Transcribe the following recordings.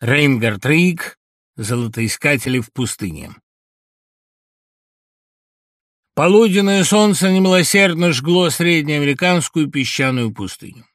Рейнгард Рик, золотоискатели в пустыне. Полуденное солнце немилосердно жгло среднеамериканскую песчаную пустыню.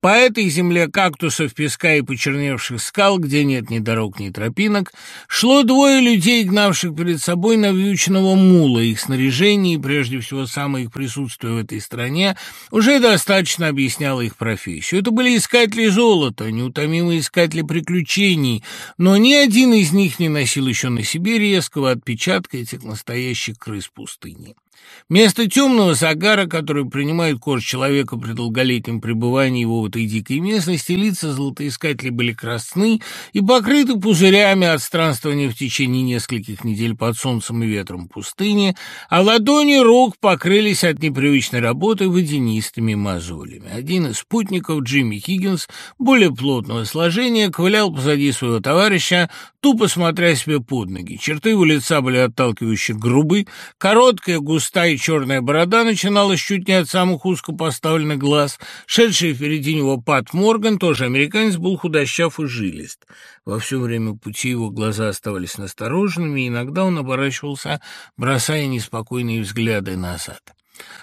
По этой земле кактусов, песка и почерневших скал, где нет ни дорог, ни тропинок, шло двое людей, гнавших перед собой навьюченного мула. Их снаряжение и, прежде всего, самое их присутствие в этой стране уже достаточно объясняло их профессию. Это были искатели золота, неутомимые искатели приключений, но ни один из них не носил еще на себе резкого отпечатка этих настоящих крыс пустыни. Вместо темного загара, который принимает кожу человека при долголетнем пребывании его в этой дикой местности, лица золотоискателей были красны и покрыты пузырями от странствования в течение нескольких недель под солнцем и ветром пустыни, а ладони рук покрылись от непривычной работы водянистыми мозолями. Один из спутников, Джимми Хиггинс, более плотного сложения, ковылял позади своего товарища, тупо смотря себе под ноги. Черты его лица были отталкивающе грубы, короткая, густая, густая черная борода начиналась чуть не от самых узко поставленных глаз. Шедший впереди него Пат Морган, тоже американец, был худощав и жилист. Во все время пути его глаза оставались настороженными, и иногда он оборачивался, бросая неспокойные взгляды назад.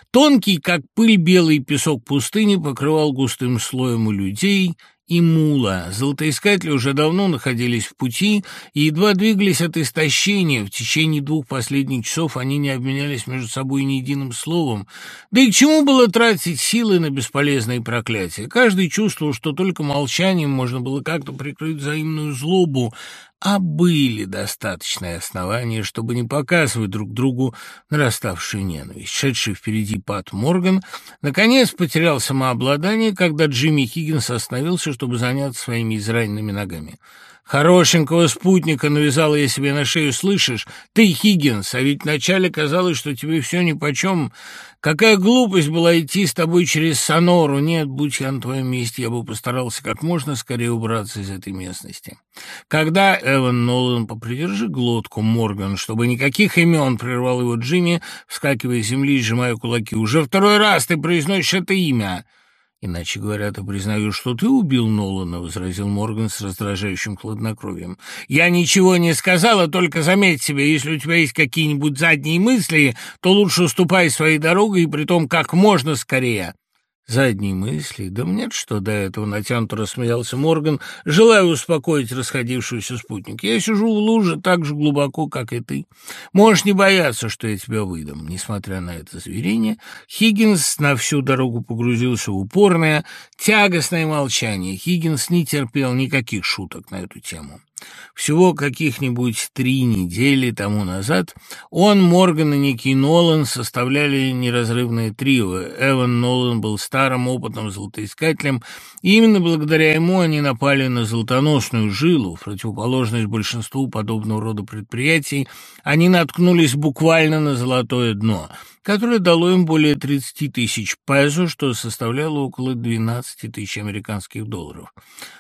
Тонкий, как пыль, белый песок пустыни покрывал густым слоем у людей и Мула. Золотоискатели уже давно находились в пути и едва двигались от истощения. В течение двух последних часов они не обменялись между собой ни единым словом. Да и к чему было тратить силы на бесполезные проклятия? Каждый чувствовал, что только молчанием можно было как-то прикрыть взаимную злобу, а были достаточные основания, чтобы не показывать друг другу нараставшую ненависть. Шедший впереди Пат Морган наконец потерял самообладание, когда Джимми Хиггинс остановился, чтобы заняться своими израненными ногами. Хорошенького спутника навязала я себе на шею, слышишь? Ты, Хиггинс, а ведь вначале казалось, что тебе все нипочем. Какая глупость была идти с тобой через Сонору. Нет, будь я на твоем месте, я бы постарался как можно скорее убраться из этой местности. Когда Эван Нолан, попридержи глотку, Морган, чтобы никаких имен, прервал его Джимми, вскакивая с земли и сжимая кулаки. Уже второй раз ты произносишь это имя. «Иначе говоря, ты признаешь, что ты убил Нолана», — возразил Морган с раздражающим хладнокровием. «Я ничего не сказала, только заметь себе, если у тебя есть какие-нибудь задние мысли, то лучше ступай своей дорогой, и притом как можно скорее». Задние мысли? Да нет, что до этого натянуто рассмеялся Морган, желая успокоить расходившегося спутника. Я сижу в луже так же глубоко, как и ты. Можешь не бояться, что я тебя выдам. Несмотря на это зверение, Хиггинс на всю дорогу погрузился в упорное, тягостное молчание. Хиггинс не терпел никаких шуток на эту тему. Всего каких-нибудь три недели тому назад он, Морган и Ники Нолан составляли неразрывное трио. Эван Нолан был старым опытным золотоискателем, и именно благодаря ему они напали на золотоносную жилу. В противоположность большинству подобного рода предприятий они наткнулись буквально на золотое дно – которое дало им более 30 тысяч пезо, что составляло около 12 тысяч американских долларов.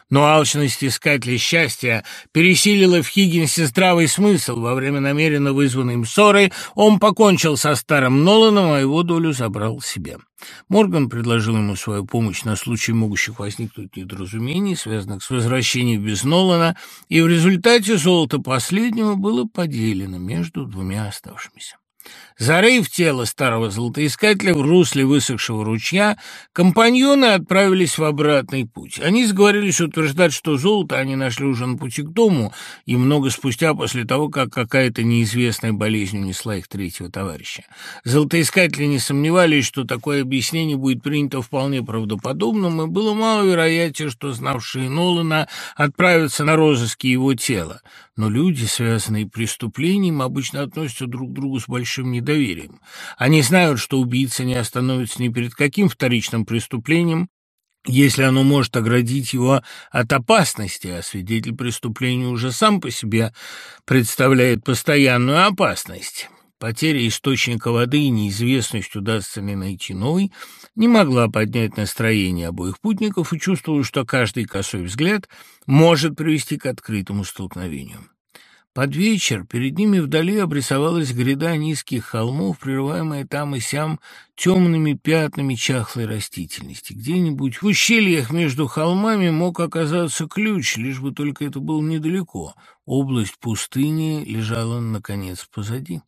Но алчность искателя счастья пересилила в Хиггинсе здравый смысл. Во время намеренно вызванной им ссоры он покончил со старым Ноланом, а его долю забрал себе. Морган предложил ему свою помощь на случай могущих возникнуть недоразумений, связанных с возвращением без Нолана, и в результате золото последнего было поделено между двумя оставшимися. Зарыв тело старого золотоискателя в русле высохшего ручья, компаньоны отправились в обратный путь. Они сговорились утверждать, что золото они нашли уже на пути к дому, и много спустя после того, как какая-то неизвестная болезнь унесла их третьего товарища. Золотоискатели не сомневались, что такое объяснение будет принято вполне правдоподобным, и было мало вероятия, что знавшие Нолана отправятся на розыски его тела. Но люди, связанные преступлением, обычно относятся друг к другу с большим недоверием. Они знают, что убийца не остановится ни перед каким вторичным преступлением, если оно может оградить его от опасности, а свидетель преступления уже сам по себе представляет постоянную опасность. Потеря источника воды и неизвестность, удастся ли найти новый, не могла поднять настроение обоих путников и чувствовала, что каждый косой взгляд может привести к открытому столкновению. Под вечер перед ними вдали обрисовалась гряда низких холмов, прерываемая там и сям темными пятнами чахлой растительности. Где-нибудь в ущельях между холмами мог оказаться ключ, лишь бы только это было недалеко. Область пустыни лежала, наконец, позади.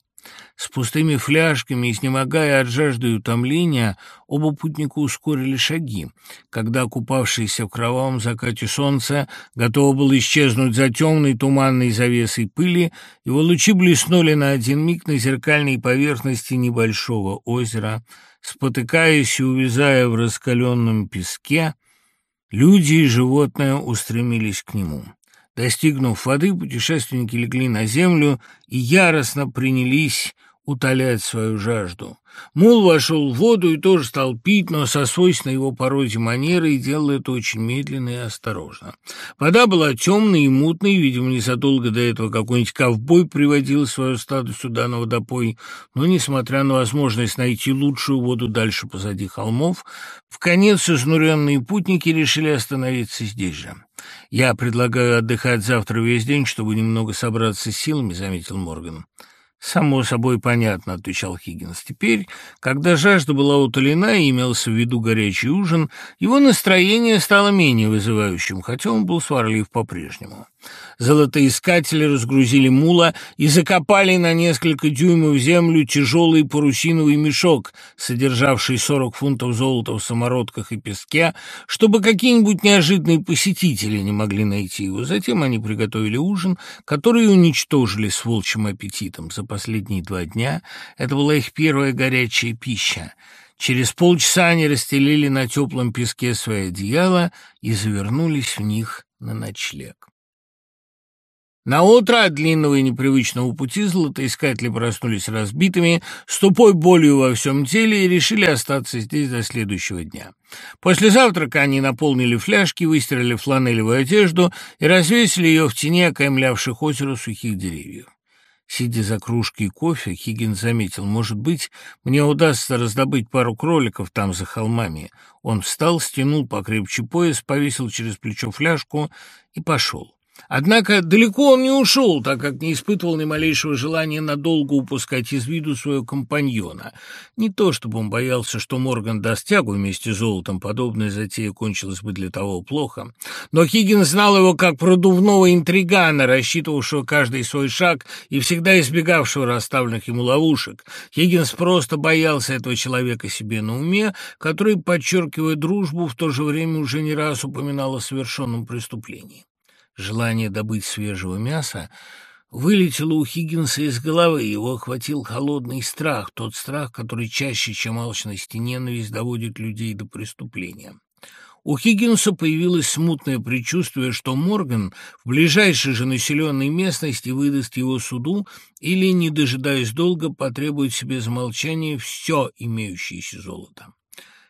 С пустыми фляжками и снемогая от жажды и утомления, оба путника ускорили шаги. Когда купавшееся в кровавом закате солнце готово было исчезнуть за темной туманной завесой пыли, его лучи блеснули на один миг на зеркальной поверхности небольшого озера. Спотыкаясь и увязая в раскаленном песке, люди и животные устремились к нему. Достигнув воды, путешественники легли на землю и яростно принялись утолять свою жажду. Мул вошел в воду и тоже стал пить, но со свойственной его породе манерой делал это очень медленно и осторожно. Вода была темной и мутной, видимо, незадолго до этого какой-нибудь ковбой приводил свое стадо сюда на водопой, но, несмотря на возможность найти лучшую воду дальше позади холмов, в конец изнуренные путники решили остановиться здесь же. «Я предлагаю отдыхать завтра весь день, чтобы немного собраться с силами», — заметил Морган. «Само собой понятно», — отвечал Хиггинс. Теперь, когда жажда была утолена и имелся в виду горячий ужин, его настроение стало менее вызывающим, хотя он был сварлив по-прежнему. Золотоискатели разгрузили мула и закопали на несколько дюймов землю тяжелый парусиновый мешок, содержавший сорок фунтов золота в самородках и песке, чтобы какие-нибудь неожиданные посетители не могли найти его. Затем они приготовили ужин, который уничтожили с волчьим аппетитом. За последние два дня это была их первая горячая пища. Через полчаса они расстелили на теплом песке свои одеяла и завернулись в них на ночлег. На утро от длинного и непривычного пути золотоискатели проснулись разбитыми, с тупой болью во всем теле и решили остаться здесь до следующего дня. После завтрака они наполнили фляжки, выстирали фланелевую одежду и развесили ее в тени окаймлявших озеро сухих деревьев. Сидя за кружкой кофе, Хиггин заметил, может быть, мне удастся раздобыть пару кроликов там за холмами. Он встал, стянул покрепче пояс, повесил через плечо фляжку и пошел. Однако далеко он не ушел, так как не испытывал ни малейшего желания надолго упускать из виду своего компаньона. Не то, чтобы он боялся, что Морган даст тягу вместе с золотом, подобная затея кончилась бы для того плохо. Но Хиггин знал его как продувного интригана, рассчитывавшего каждый свой шаг и всегда избегавшего расставленных ему ловушек. Хиггинс просто боялся этого человека себе на уме, который, подчеркивая дружбу, в то же время уже не раз упоминал о совершенном преступлении. Желание добыть свежего мяса вылетело у Хиггинса из головы, его охватил холодный страх, тот страх, который чаще, чем алчность и ненависть, доводит людей до преступления. У Хиггинса появилось смутное предчувствие, что Морган в ближайшей же населенной местности выдаст его суду или, не дожидаясь долго, потребует себе замолчания все имеющееся золото.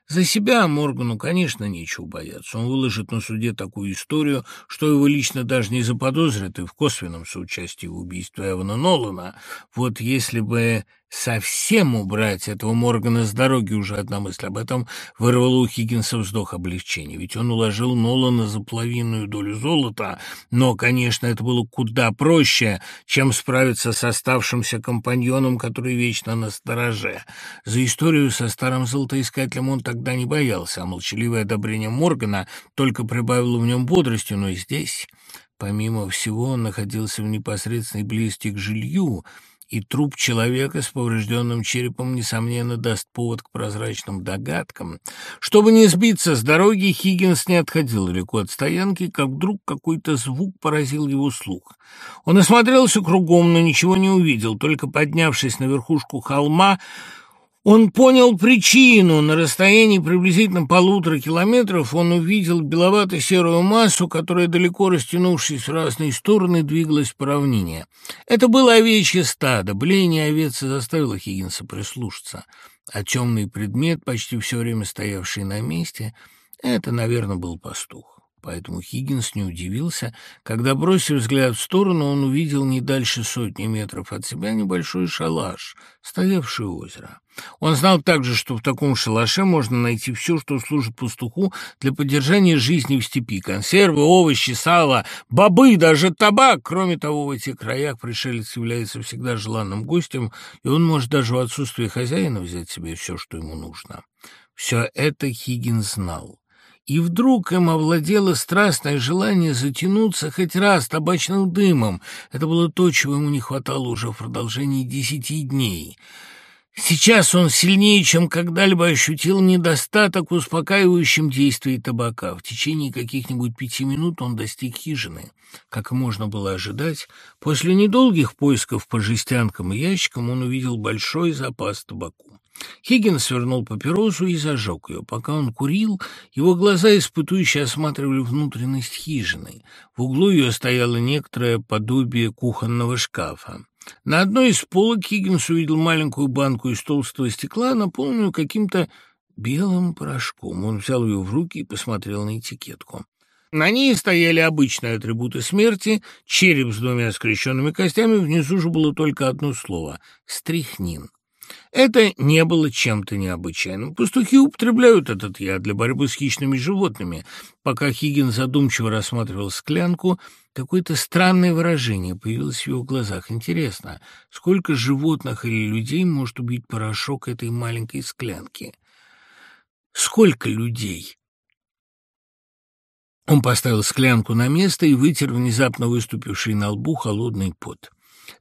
За себя Моргану, конечно, нечего бояться. Он выложит на суде такую историю, что его лично даже не заподозрят и в косвенном соучастии в убийстве Эвана Нолана. Вот если бы совсем убрать этого Моргана с дороги, уже одна мысль об этом вырвала у Хиггинса вздох облегчения. Ведь он уложил Нолана за половинную долю золота, но, конечно, это было куда проще, чем справиться с оставшимся компаньоном, который вечно на стороже. За историю со старым золотоискателем он тогда не боялся, а молчаливое одобрение Моргана только прибавило в нем бодрости, но и здесь... Помимо всего, он находился в непосредственной близости к жилью, и труп человека с поврежденным черепом, несомненно, даст повод к прозрачным догадкам. Чтобы не сбиться с дороги, Хиггинс не отходил далеко от стоянки, как вдруг какой-то звук поразил его слух. Он осмотрелся кругом, но ничего не увидел, только поднявшись на верхушку холма, он понял причину. На расстоянии приблизительно полутора километров он увидел беловато-серую массу, которая, далеко растянувшись в разные стороны, двигалась по равнине. Это было овечье стадо. Бление овец заставило Хиггинса прислушаться. А темный предмет, почти все время стоявший на месте, это, наверное, был пастух. Поэтому Хиггинс не удивился, когда, бросив взгляд в сторону, он увидел не дальше сотни метров от себя небольшой шалаш, стоявший у озера. Он знал также, что в таком шалаше можно найти все, что служит пастуху для поддержания жизни в степи. Консервы, овощи, сало, бобы, даже табак. Кроме того, в этих краях пришелец является всегда желанным гостем, и он может даже в отсутствие хозяина взять себе все, что ему нужно. Все это Хиггинс знал. И вдруг им овладело страстное желание затянуться хоть раз табачным дымом. Это было то, чего ему не хватало уже в продолжении десяти дней. Сейчас он сильнее, чем когда-либо ощутил недостаток в успокаивающем действии табака. В течение каких-нибудь пяти минут он достиг хижины. Как можно было ожидать, после недолгих поисков по жестянкам и ящикам он увидел большой запас табаку. Хиггинс свернул папиросу и зажег ее. Пока он курил, его глаза испытующе осматривали внутренность хижины. В углу ее стояло некоторое подобие кухонного шкафа. На одной из полок Хиггинс увидел маленькую банку из толстого стекла, наполненную каким-то белым порошком. Он взял ее в руки и посмотрел на этикетку. На ней стояли обычные атрибуты смерти, череп с двумя скрещенными костями, внизу же было только одно слово — стрихнин. Это не было чем-то необычайным. Пастухи употребляют этот яд для борьбы с хищными животными. Пока Хиггин задумчиво рассматривал склянку, какое-то странное выражение появилось в его глазах. Интересно, сколько животных или людей может убить порошок этой маленькой склянки? Сколько людей? Он поставил склянку на место и вытер внезапно выступивший на лбу холодный пот.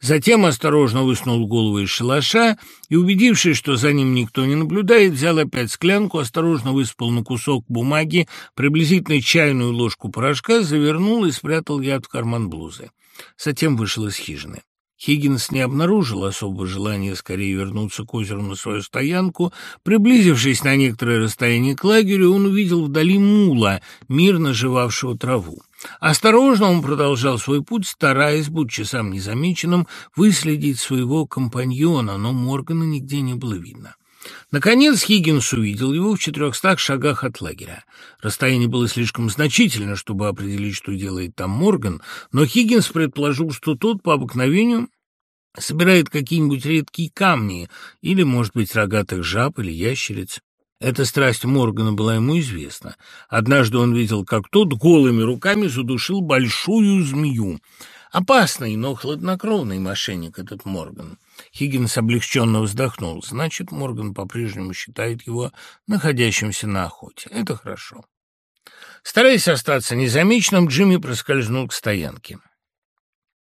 Затем осторожно высунул голову из шалаша и, убедившись, что за ним никто не наблюдает, взял опять склянку, осторожно выспал на кусок бумаги, приблизительно чайную ложку порошка, завернул и спрятал яд в карман блузы. Затем вышел из хижины. Хиггинс не обнаружил особого желания скорее вернуться к озеру на свою стоянку. Приблизившись на некоторое расстояние к лагерю, он увидел вдали мула, мирно жевавшего траву. Осторожно он продолжал свой путь, стараясь, будучи сам незамеченным, выследить своего компаньона, но Моргана нигде не было видно. Наконец Хиггинс увидел его в четырехстах шагах от лагеря. Расстояние было слишком значительно, чтобы определить, что делает там Морган, но Хиггинс предположил, что тот по обыкновению собирает какие-нибудь редкие камни или, может быть, рогатых жаб или ящериц. Эта страсть Моргана была ему известна. Однажды он видел, как тот голыми руками задушил большую змею. Опасный, но хладнокровный мошенник этот Морган. Хиггинс облегченно вздохнул. Значит, Морган по-прежнему считает его находящимся на охоте. Это хорошо. Стараясь остаться незамеченным, Джимми проскользнул к стоянке.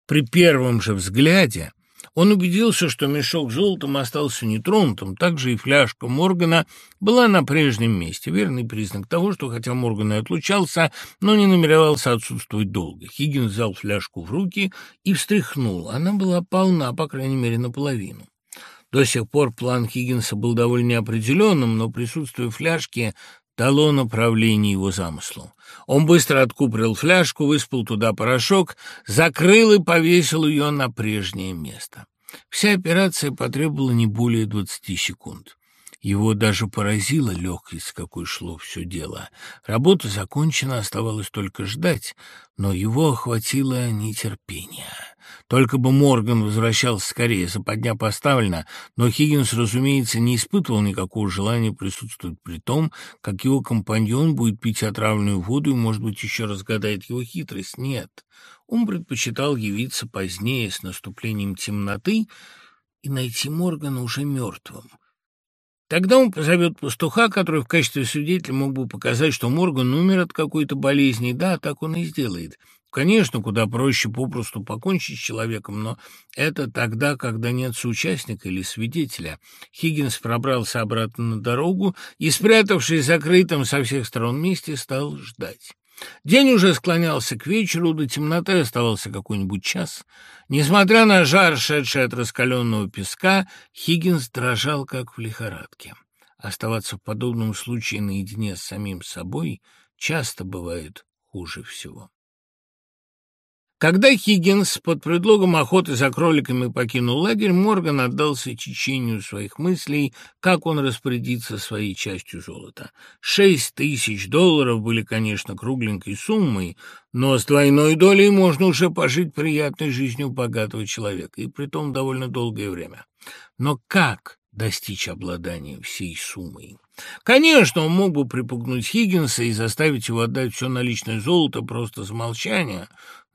При первом же взгляде он убедился, что мешок с золотом остался нетронутым, также и фляжка Моргана была на прежнем месте, верный признак того, что хотя Морган и отлучался, но не намеревался отсутствовать долго. Хиггин взял фляжку в руки и встряхнул. Она была полна, по крайней мере, наполовину. До сих пор план Хиггинса был довольно неопределенным, но присутствие фляжки дало направление его замыслу. Он быстро откупорил фляжку, выспал туда порошок, закрыл и повесил ее на прежнее место. Вся операция потребовала не более двадцати секунд. Его даже поразила легкость, с какой шло все дело. Работа закончена, оставалось только ждать, но его охватило нетерпение. Только бы Морган возвращался скорее, западня поставлена, но Хиггинс, разумеется, не испытывал никакого желания присутствовать при том, как его компаньон будет пить отравленную воду и, может быть, еще разгадает его хитрость. Нет, он предпочитал явиться позднее с наступлением темноты и найти Моргана уже мертвым. Тогда он позовет пастуха, который в качестве свидетеля мог бы показать, что Морган умер от какой-то болезни. Да, так он и сделает. Конечно, куда проще попросту покончить с человеком, но это тогда, когда нет соучастника или свидетеля. Хиггинс пробрался обратно на дорогу и, спрятавшись закрытым со всех сторон месте, стал ждать. День уже склонялся к вечеру, до темноты оставался какой-нибудь час. Несмотря на жар, шедший от раскаленного песка, Хиггинс дрожал, как в лихорадке. Оставаться в подобном случае наедине с самим собой часто бывает хуже всего. Когда Хиггинс под предлогом охоты за кроликами покинул лагерь, Морган отдался течению своих мыслей, как он распорядится своей частью золота. Шесть тысяч долларов были, конечно, кругленькой суммой, но с двойной долей можно уже пожить приятной жизнью богатого человека, и притом довольно долгое время. Но как достичь обладания всей суммой? Конечно, он мог бы припугнуть Хиггинса и заставить его отдать все наличное золото просто за молчание,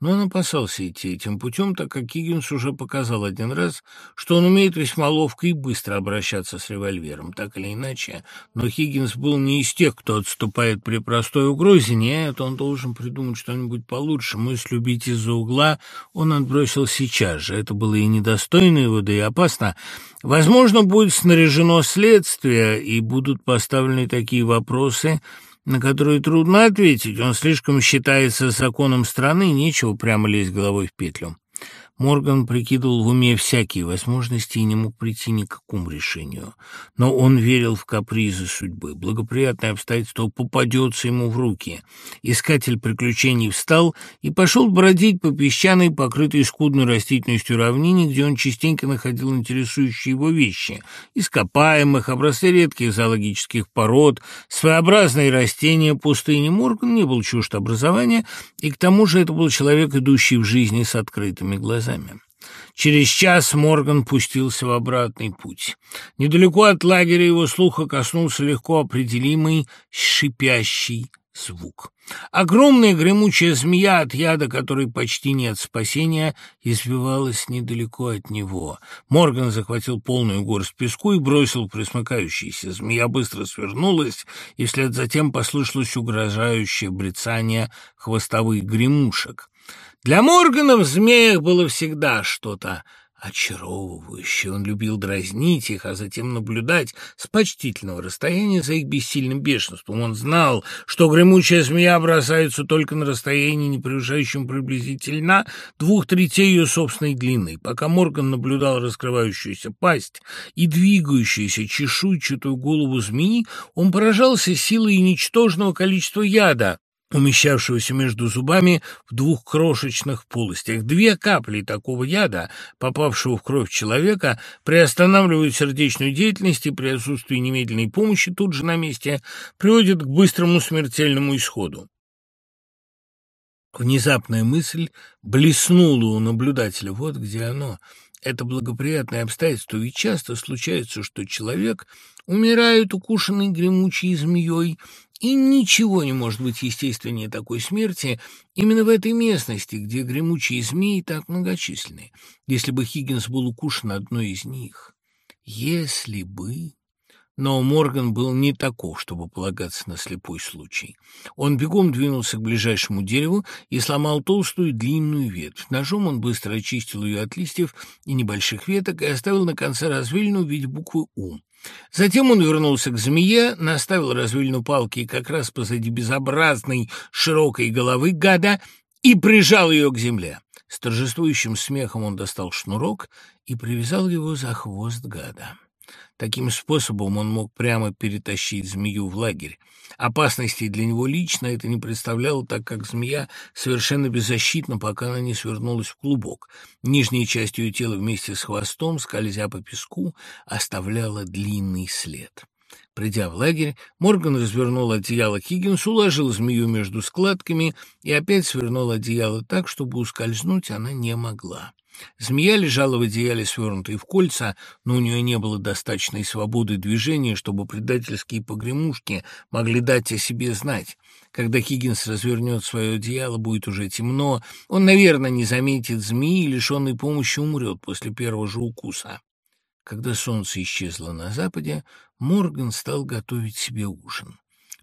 но он опасался идти этим путем, так как Киггинс уже показал один раз, что он умеет весьма ловко и быстро обращаться с револьвером, так или иначе. Но Хиггинс был не из тех, кто отступает при простой угрозе. Нет, он должен придумать что-нибудь получше. Мысль убить из-за угла он отбросил сейчас же. Это было и недостойно его, да и опасно. Возможно, будет снаряжено следствие, и будут поставлены такие вопросы – на которые трудно ответить. Он слишком считается законом страны, нечего прямо лезть головой в петлю. Морган прикидывал в уме всякие возможности и не мог прийти ни к какому решению. Но он верил в капризы судьбы. Благоприятное обстоятельство попадется ему в руки. Искатель приключений встал и пошел бродить по песчаной, покрытой скудной растительностью равнине, где он частенько находил интересующие его вещи. Ископаемых, образцы редких зоологических пород, своеобразные растения пустыни. Морган не был чужд образования, и к тому же это был человек, идущий в жизни с открытыми глазами глазами. Через час Морган пустился в обратный путь. Недалеко от лагеря его слуха коснулся легко определимый шипящий звук. Огромная гремучая змея, от яда которой почти нет спасения, избивалась недалеко от него. Морган захватил полную горсть песку и бросил присмыкающийся. Змея быстро свернулась, и вслед за тем послышалось угрожающее брецание хвостовых гремушек. Для Моргана в змеях было всегда что-то очаровывающее. Он любил дразнить их, а затем наблюдать с почтительного расстояния за их бессильным бешенством. Он знал, что гремучая змея бросается только на расстоянии, не превышающем приблизительно двух третей ее собственной длины. Пока Морган наблюдал раскрывающуюся пасть и двигающуюся чешуйчатую голову змеи, он поражался силой ничтожного количества яда, умещавшегося между зубами в двух крошечных полостях. Две капли такого яда, попавшего в кровь человека, приостанавливают сердечную деятельность и при отсутствии немедленной помощи тут же на месте приводят к быстрому смертельному исходу. Внезапная мысль блеснула у наблюдателя. Вот где оно. Это благоприятное обстоятельство, ведь часто случается, что человек умирает укушенный гремучей змеей, и ничего не может быть естественнее такой смерти именно в этой местности, где гремучие змеи так многочисленны. Если бы Хиггинс был укушен одной из них. Если бы... Но Морган был не таков, чтобы полагаться на слепой случай. Он бегом двинулся к ближайшему дереву и сломал толстую длинную ветвь. Ножом он быстро очистил ее от листьев и небольших веток и оставил на конце развилину в виде буквы «У». Затем он вернулся к змее, наставил развильну палки как раз позади безобразной широкой головы гада и прижал ее к земле. С торжествующим смехом он достал шнурок и привязал его за хвост гада. Таким способом он мог прямо перетащить змею в лагерь. Опасности для него лично это не представляло, так как змея совершенно беззащитна, пока она не свернулась в клубок. Нижняя часть ее тела вместе с хвостом, скользя по песку, оставляла длинный след. Придя в лагерь, Морган развернул одеяло Хиггинсу, уложил змею между складками и опять свернул одеяло так, чтобы ускользнуть она не могла. Змея лежала в одеяле, свернутой в кольца, но у нее не было достаточной свободы движения, чтобы предательские погремушки могли дать о себе знать. Когда Хиггинс развернет свое одеяло, будет уже темно. Он, наверное, не заметит змеи и, лишенной помощи, умрет после первого же укуса. Когда солнце исчезло на западе, Морган стал готовить себе ужин.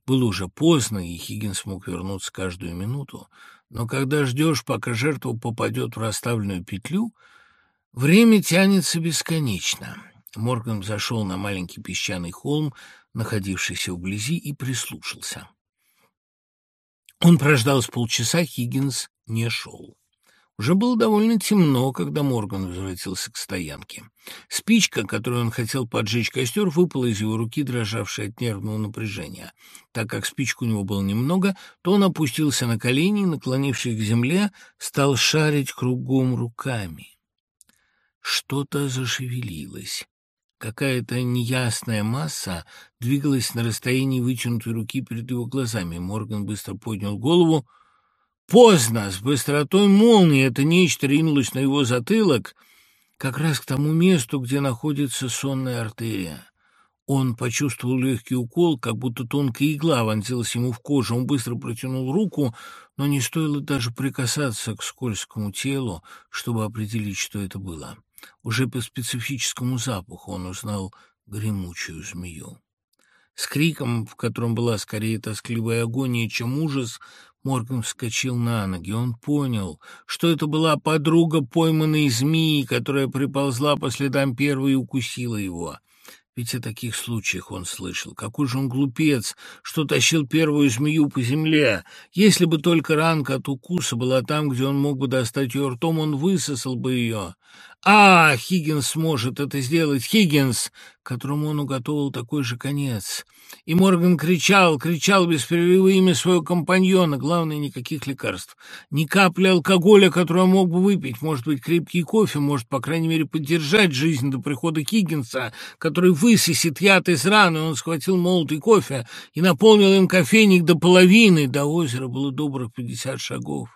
Было уже поздно, и Хиггинс мог вернуться каждую минуту. Но когда ждешь, пока жертва попадет в расставленную петлю, время тянется бесконечно. Морган зашел на маленький песчаный холм, находившийся вблизи, и прислушался. Он прождал с полчаса, Хиггинс не шел. Уже было довольно темно, когда Морган возвратился к стоянке. Спичка, которую он хотел поджечь костер, выпала из его руки, дрожавшей от нервного напряжения. Так как спичку у него было немного, то он опустился на колени и, наклонившись к земле, стал шарить кругом руками. Что-то зашевелилось. Какая-то неясная масса двигалась на расстоянии вытянутой руки перед его глазами. Морган быстро поднял голову — Поздно, с быстротой молнии это нечто ринулось на его затылок, как раз к тому месту, где находится сонная артерия. Он почувствовал легкий укол, как будто тонкая игла вонзилась ему в кожу. Он быстро протянул руку, но не стоило даже прикасаться к скользкому телу, чтобы определить, что это было. Уже по специфическому запаху он узнал гремучую змею. С криком, в котором была скорее тоскливая агония, чем ужас, Морган вскочил на ноги. Он понял, что это была подруга пойманной змеи, которая приползла по следам первой и укусила его. Ведь о таких случаях он слышал. Какой же он глупец, что тащил первую змею по земле. Если бы только ранка от укуса была там, где он мог бы достать ее ртом, он высосал бы ее. А, Хиггинс может это сделать, Хиггинс, которому он уготовил такой же конец. И Морган кричал, кричал без перерыва имя своего компаньона. Главное, никаких лекарств. Ни капли алкоголя, который он мог бы выпить. Может быть, крепкий кофе, может, по крайней мере, поддержать жизнь до прихода Хиггинса, который высосет яд из раны. Он схватил молотый кофе и наполнил им кофейник до половины. До озера было добрых пятьдесят шагов.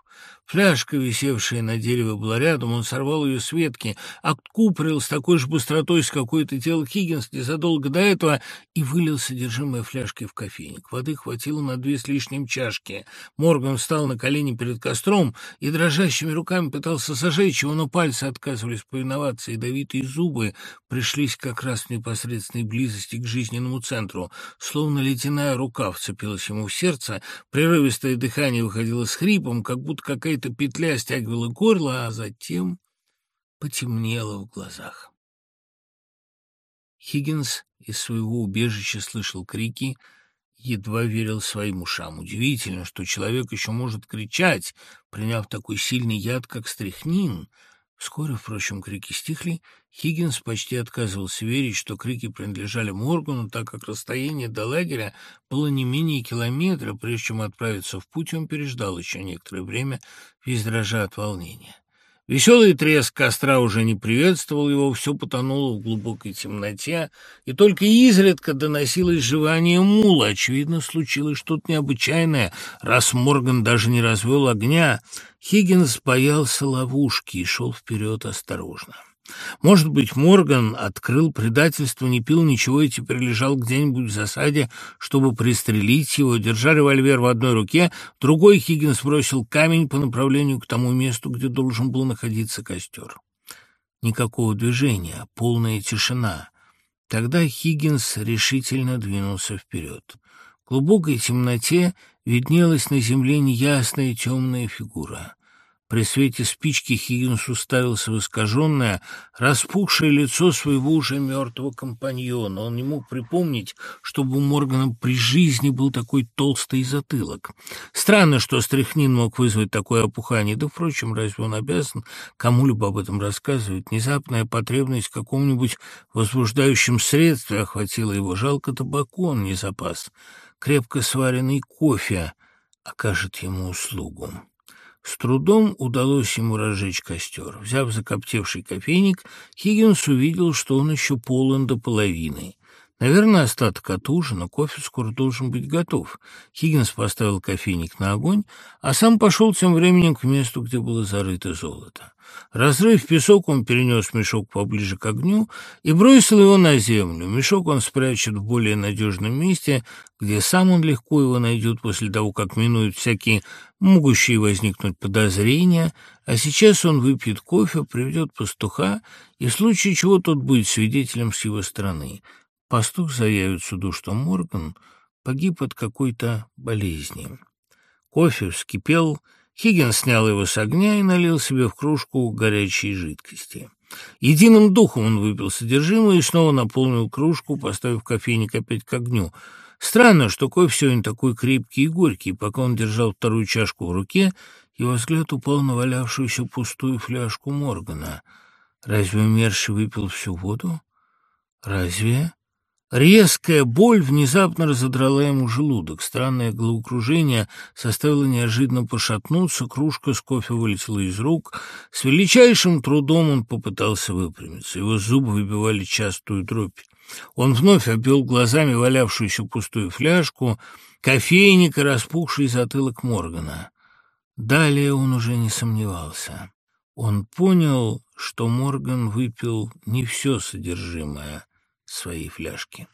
Фляжка, висевшая на дереве, была рядом, он сорвал ее с ветки, откупорил с такой же быстротой, с какой это делал Хиггинс незадолго до этого, и вылил содержимое фляжки в кофейник. Воды хватило на две с лишним чашки. Морган встал на колени перед костром и дрожащими руками пытался сожечь его, но пальцы отказывались повиноваться, и ядовитые зубы пришлись как раз в непосредственной близости к жизненному центру. Словно ледяная рука вцепилась ему в сердце, прерывистое дыхание выходило с хрипом, как будто какая какая-то петля стягивала горло, а затем потемнело в глазах. Хиггинс из своего убежища слышал крики, едва верил своим ушам. Удивительно, что человек еще может кричать, приняв такой сильный яд, как стряхнин — Вскоре, впрочем, крики стихли. Хиггинс почти отказывался верить, что крики принадлежали Моргану, так как расстояние до лагеря было не менее километра. Прежде чем отправиться в путь, он переждал еще некоторое время, весь дрожа от волнения. Веселый треск костра уже не приветствовал его, все потонуло в глубокой темноте, и только изредка доносилось жевание мула. Очевидно, случилось что-то необычайное, раз Морган даже не развел огня. Хиггинс боялся ловушки и шел вперед осторожно. Может быть, Морган открыл предательство, не пил ничего и теперь лежал где-нибудь в засаде, чтобы пристрелить его. Держа револьвер в одной руке, другой Хиггинс бросил камень по направлению к тому месту, где должен был находиться костер. Никакого движения, полная тишина. Тогда Хиггинс решительно двинулся вперед. В глубокой темноте виднелась на земле неясная темная фигура. При свете спички Хиггинс уставился в искаженное, распухшее лицо своего уже мертвого компаньона. Он не мог припомнить, чтобы у Моргана при жизни был такой толстый затылок. Странно, что стряхнин мог вызвать такое опухание. Да, впрочем, разве он обязан кому-либо об этом рассказывать? Внезапная потребность в каком-нибудь возбуждающем средстве охватила его. Жалко табаку он не запас. Крепко сваренный кофе окажет ему услугу. С трудом удалось ему разжечь костер. Взяв закоптевший кофейник, Хиггинс увидел, что он еще полон до половины. Наверное, остаток от ужина, кофе скоро должен быть готов. Хиггинс поставил кофейник на огонь, а сам пошел тем временем к месту, где было зарыто золото. Разрыв песок, он перенес мешок поближе к огню и бросил его на землю. Мешок он спрячет в более надежном месте, где сам он легко его найдет после того, как минуют всякие могущие возникнуть подозрения, а сейчас он выпьет кофе, приведет пастуха, и в случае чего тот будет свидетелем с его стороны. Пастух заявит суду, что Морган погиб от какой-то болезни. Кофе вскипел, Хиггинс снял его с огня и налил себе в кружку горячей жидкости. Единым духом он выпил содержимое и снова наполнил кружку, поставив кофейник опять к огню. Странно, что кофе сегодня такой крепкий и горький. Пока он держал вторую чашку в руке, Его взгляд упал на валявшуюся пустую фляжку Моргана. Разве умерший выпил всю воду? Разве... Резкая боль внезапно разодрала ему желудок. Странное головокружение заставило неожиданно пошатнуться, кружка с кофе вылетела из рук. С величайшим трудом он попытался выпрямиться. Его зубы выбивали частую дробь. Он вновь обвел глазами валявшуюся пустую фляжку, кофейник и распухший затылок Моргана. Далее он уже не сомневался. Он понял, что Морган выпил не все содержимое своей фляжки.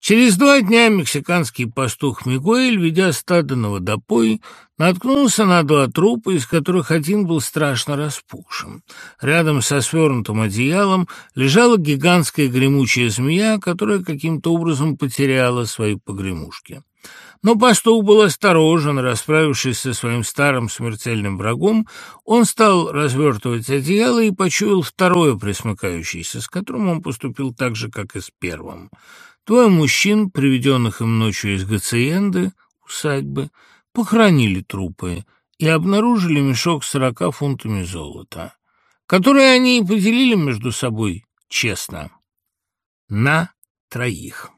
Через два дня мексиканский пастух Мигуэль, ведя стадо на водопой, наткнулся на два трупа, из которых один был страшно распухшим. Рядом со свернутым одеялом лежала гигантская гремучая змея, которая каким-то образом потеряла свои погремушки. Но пастух был осторожен, расправившись со своим старым смертельным врагом, он стал развертывать одеяло и почуял второе присмыкающееся, с которым он поступил так же, как и с первым. Двое мужчин, приведенных им ночью из Гациенды, усадьбы, похоронили трупы и обнаружили мешок с сорока фунтами золота, которые они и поделили между собой честно на троих.